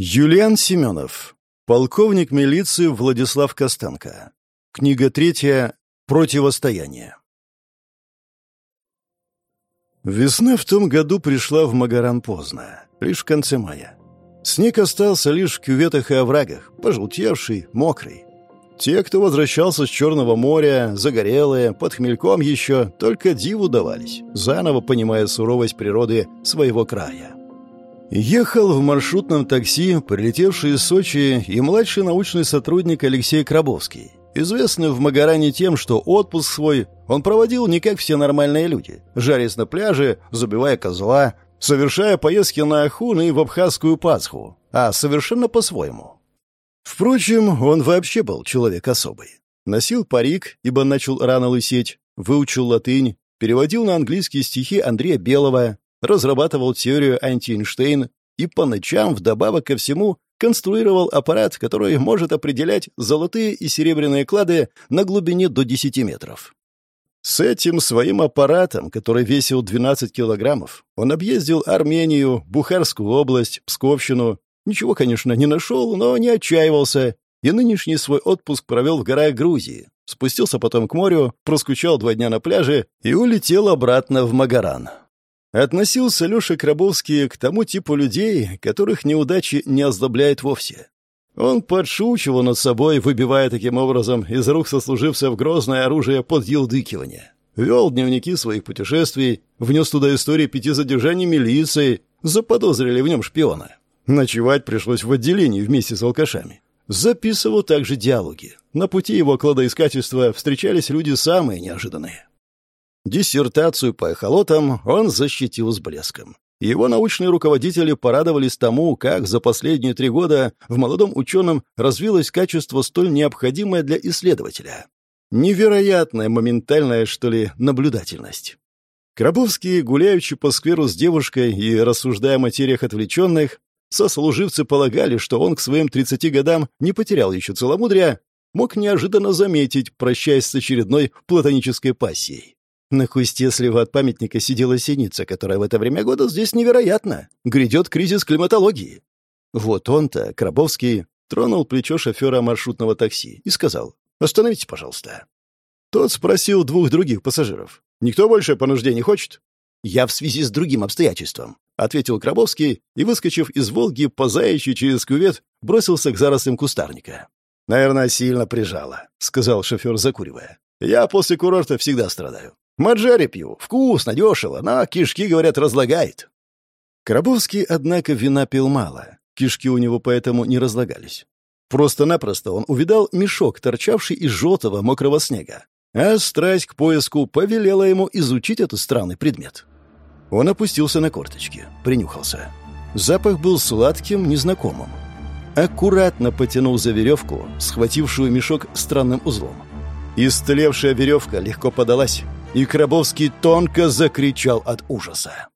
Юлиан Семенов. Полковник милиции Владислав Костенко. Книга третья. Противостояние. Весна в том году пришла в Магаран поздно, лишь в конце мая. Снег остался лишь в кюветах и оврагах, пожелтевший, мокрый. Те, кто возвращался с Черного моря, загорелые, под хмельком еще, только диву давались, заново понимая суровость природы своего края. Ехал в маршрутном такси, прилетевший из Сочи, и младший научный сотрудник Алексей Крабовский, известный в Магаране тем, что отпуск свой он проводил не как все нормальные люди, жарясь на пляже, забивая козла, совершая поездки на Ахун и в Абхазскую Пасху, а совершенно по-своему. Впрочем, он вообще был человек особый. Носил парик, ибо начал рано лысеть, выучил латынь, переводил на английский стихи Андрея Белого, разрабатывал теорию антиэйнштейн и по ночам, вдобавок ко всему, конструировал аппарат, который может определять золотые и серебряные клады на глубине до 10 метров. С этим своим аппаратом, который весил 12 килограммов, он объездил Армению, Бухарскую область, Псковщину. Ничего, конечно, не нашел, но не отчаивался. И нынешний свой отпуск провел в горах Грузии. Спустился потом к морю, проскучал два дня на пляже и улетел обратно в Магаран. Относился Леша Крабовский к тому типу людей, которых неудачи не озлобляет вовсе. Он подшучивал над собой, выбивая таким образом из рук сослужившего грозное оружие подъелдыкивания. Вел дневники своих путешествий, внес туда истории пяти задержаний милиции, заподозрили в нем шпиона. Ночевать пришлось в отделении вместе с алкашами. Записывал также диалоги. На пути его кладоискательства встречались люди самые неожиданные. Диссертацию по эхолотам он защитил с блеском. Его научные руководители порадовались тому, как за последние три года в молодом ученом развилось качество столь необходимое для исследователя. Невероятная моментальная, что ли, наблюдательность. Крабовский, гуляючи по скверу с девушкой и рассуждая о материях отвлеченных, сослуживцы полагали, что он к своим 30 годам не потерял еще целомудрия, мог неожиданно заметить, прощаясь с очередной платонической пассией. На кусте слева от памятника сидела синица, которая в это время года здесь невероятно. Грядет кризис климатологии. Вот он-то, Крабовский, тронул плечо шофера маршрутного такси и сказал «Остановите, пожалуйста». Тот спросил двух других пассажиров. «Никто больше по нужде не хочет?» «Я в связи с другим обстоятельством», — ответил Крабовский и, выскочив из «Волги», по заячьи через кювет, бросился к зарослям кустарника. «Наверное, сильно прижало», — сказал шофер, закуривая. «Я после курорта всегда страдаю. Маджари пью. Вкусно, дешево, но кишки, говорят, разлагает. Крабовский, однако, вина пил мало. Кишки у него поэтому не разлагались. Просто-напросто он увидал мешок, торчавший из желтого мокрого снега. А страсть к поиску повелела ему изучить этот странный предмет. Он опустился на корточки, принюхался. Запах был сладким, незнакомым. Аккуратно потянул за веревку, схватившую мешок странным узлом. Истлевшая веревка легко подалась, и Крабовский тонко закричал от ужаса.